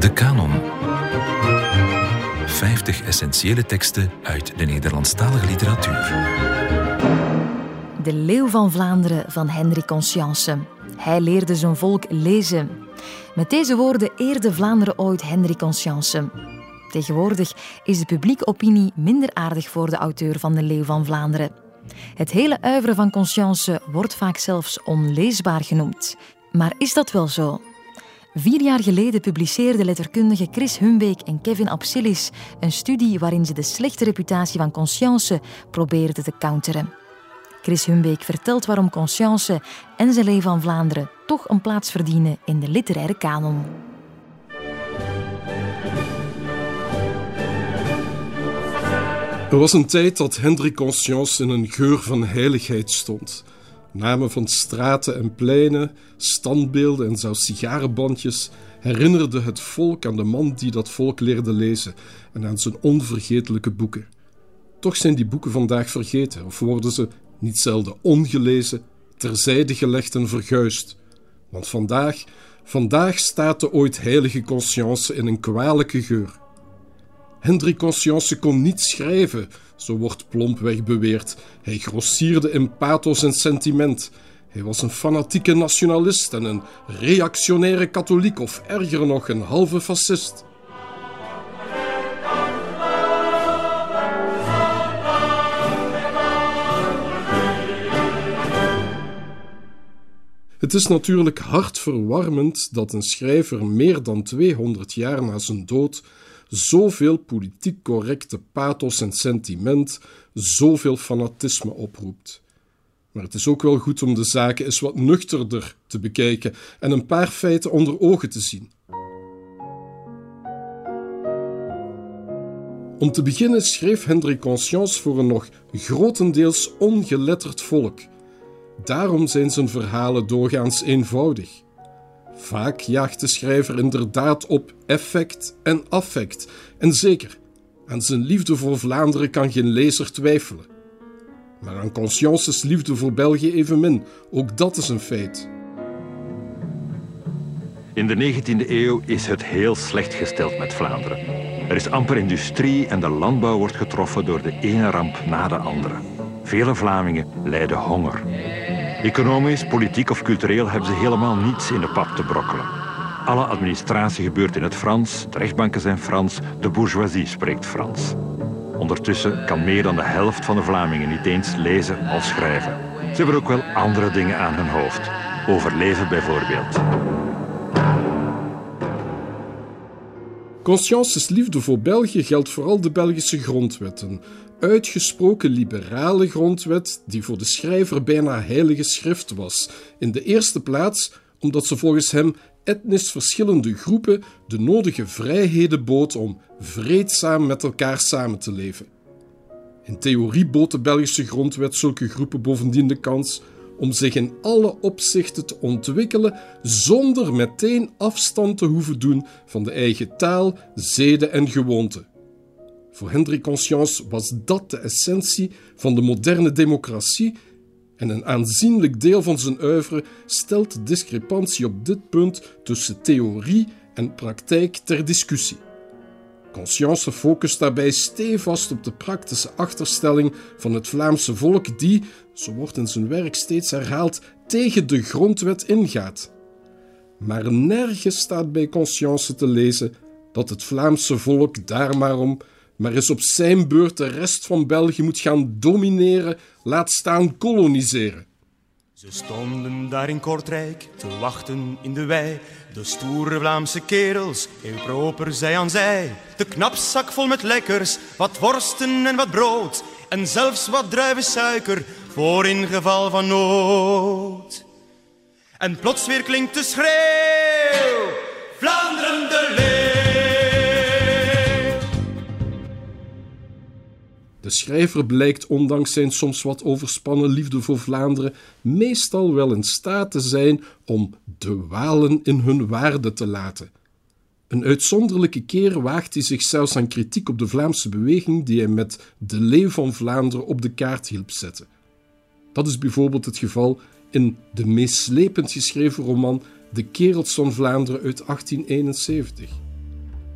De Canon. 50 essentiële teksten uit de Nederlandstalige literatuur. De Leeuw van Vlaanderen van Henry Conscience. Hij leerde zijn volk lezen. Met deze woorden eerde Vlaanderen ooit Henry Conscience. Tegenwoordig is de publieke opinie minder aardig voor de auteur van De Leeuw van Vlaanderen. Het hele uiveren van Conscience wordt vaak zelfs onleesbaar genoemd. Maar is dat wel zo? Vier jaar geleden publiceerden letterkundige Chris Humbeek en Kevin Absilis een studie waarin ze de slechte reputatie van Conscience probeerden te counteren. Chris Humbeek vertelt waarom Conscience en zijn leven van Vlaanderen toch een plaats verdienen in de literaire kanon. Er was een tijd dat Hendrik Conscience in een geur van heiligheid stond. Namen van straten en pleinen, standbeelden en zelfs sigarenbandjes herinnerden het volk aan de man die dat volk leerde lezen en aan zijn onvergetelijke boeken. Toch zijn die boeken vandaag vergeten of worden ze, niet zelden ongelezen, terzijde gelegd en verguisd. Want vandaag, vandaag staat de ooit heilige conscience in een kwalijke geur. Hendrik Conscience kon niet schrijven, zo wordt plompweg beweerd. Hij grossierde in pathos en sentiment. Hij was een fanatieke nationalist en een reactionaire katholiek, of erger nog, een halve fascist. Het is natuurlijk hartverwarmend dat een schrijver meer dan 200 jaar na zijn dood zoveel politiek correcte pathos en sentiment, zoveel fanatisme oproept. Maar het is ook wel goed om de zaken eens wat nuchterder te bekijken en een paar feiten onder ogen te zien. Om te beginnen schreef Hendrik Conscience voor een nog grotendeels ongeletterd volk. Daarom zijn zijn verhalen doorgaans eenvoudig. Vaak jaagt de schrijver inderdaad op effect en affect. En zeker, aan zijn liefde voor Vlaanderen kan geen lezer twijfelen. Maar aan Consciences liefde voor België evenmin, ook dat is een feit. In de 19e eeuw is het heel slecht gesteld met Vlaanderen. Er is amper industrie en de landbouw wordt getroffen door de ene ramp na de andere. Vele Vlamingen lijden honger. Economisch, politiek of cultureel hebben ze helemaal niets in de pap te brokkelen. Alle administratie gebeurt in het Frans, de rechtbanken zijn Frans, de bourgeoisie spreekt Frans. Ondertussen kan meer dan de helft van de Vlamingen niet eens lezen of schrijven. Ze hebben ook wel andere dingen aan hun hoofd. Overleven bijvoorbeeld. Consciences liefde voor België geldt vooral de Belgische grondwetten, uitgesproken liberale grondwet die voor de schrijver bijna heilige schrift was. In de eerste plaats omdat ze volgens hem etnisch verschillende groepen de nodige vrijheden bood om vreedzaam met elkaar samen te leven. In theorie bood de Belgische grondwet zulke groepen bovendien de kans om zich in alle opzichten te ontwikkelen zonder meteen afstand te hoeven doen van de eigen taal, zeden en gewoonten. Voor Hendrik Conscience was dat de essentie van de moderne democratie en een aanzienlijk deel van zijn oeuvre stelt discrepantie op dit punt tussen theorie en praktijk ter discussie. Conscience focust daarbij stevast op de praktische achterstelling van het Vlaamse volk die, zo wordt in zijn werk steeds herhaald, tegen de grondwet ingaat. Maar nergens staat bij Conscience te lezen dat het Vlaamse volk daar maar om maar is op zijn beurt de rest van België moet gaan domineren, laat staan koloniseren. Ze stonden daar in Kortrijk te wachten in de wei. De stoere Vlaamse kerels, heel proper zij aan zij. De knapzak vol met lekkers, wat worsten en wat brood. En zelfs wat druivensuiker, voor in geval van nood. En plots weer klinkt de schreeuw, De schrijver blijkt, ondanks zijn soms wat overspannen liefde voor Vlaanderen, meestal wel in staat te zijn om de Walen in hun waarde te laten. Een uitzonderlijke keer waagt hij zich zelfs aan kritiek op de Vlaamse beweging die hij met De Leeuw van Vlaanderen op de kaart hielp zetten. Dat is bijvoorbeeld het geval in de meest slepend geschreven roman De Kerels van Vlaanderen uit 1871.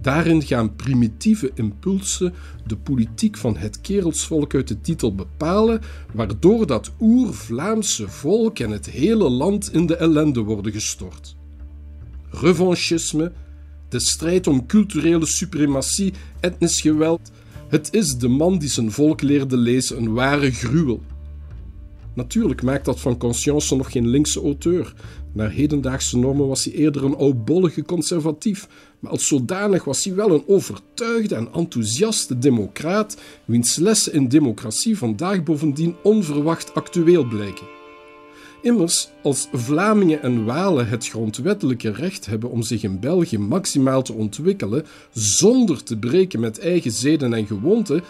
Daarin gaan primitieve impulsen de politiek van het kerelsvolk uit de titel bepalen, waardoor dat oer-Vlaamse volk en het hele land in de ellende worden gestort. Revanchisme, de strijd om culturele suprematie, etnisch geweld, het is de man die zijn volk leerde lezen een ware gruwel. Natuurlijk maakt dat van Conscience nog geen linkse auteur. Naar hedendaagse normen was hij eerder een oudbollige conservatief, maar als zodanig was hij wel een overtuigde en enthousiaste democraat, wiens lessen in democratie vandaag bovendien onverwacht actueel blijken. Immers, als Vlamingen en Walen het grondwettelijke recht hebben om zich in België maximaal te ontwikkelen zonder te breken met eigen zeden en gewoonten,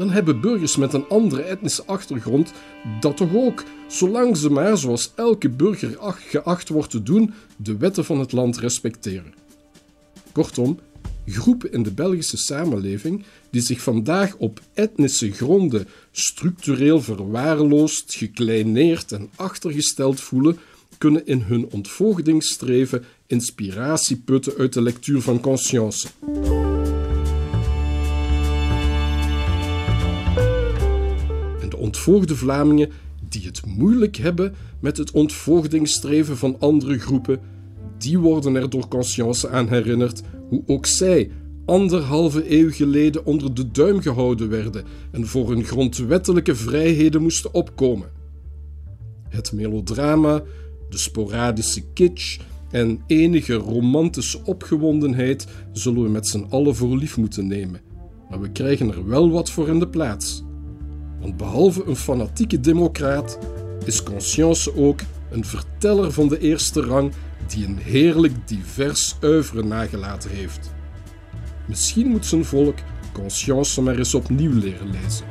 dan hebben burgers met een andere etnische achtergrond dat toch ook, zolang ze maar, zoals elke burger geacht wordt te doen, de wetten van het land respecteren. Kortom, groepen in de Belgische samenleving die zich vandaag op etnische gronden structureel verwaarloosd, gekleineerd en achtergesteld voelen, kunnen in hun ontvoogdingsstreven inspiratie putten uit de lectuur van Conscience. Ontvoogde Vlamingen die het moeilijk hebben met het ontvoogdingsstreven van andere groepen, die worden er door Conscience aan herinnerd hoe ook zij anderhalve eeuw geleden onder de duim gehouden werden en voor hun grondwettelijke vrijheden moesten opkomen. Het melodrama, de sporadische kitsch en enige romantische opgewondenheid zullen we met z'n allen voor lief moeten nemen, maar we krijgen er wel wat voor in de plaats. Want behalve een fanatieke democraat is Conscience ook een verteller van de eerste rang die een heerlijk divers oeuvre nagelaten heeft. Misschien moet zijn volk Conscience maar eens opnieuw leren lezen.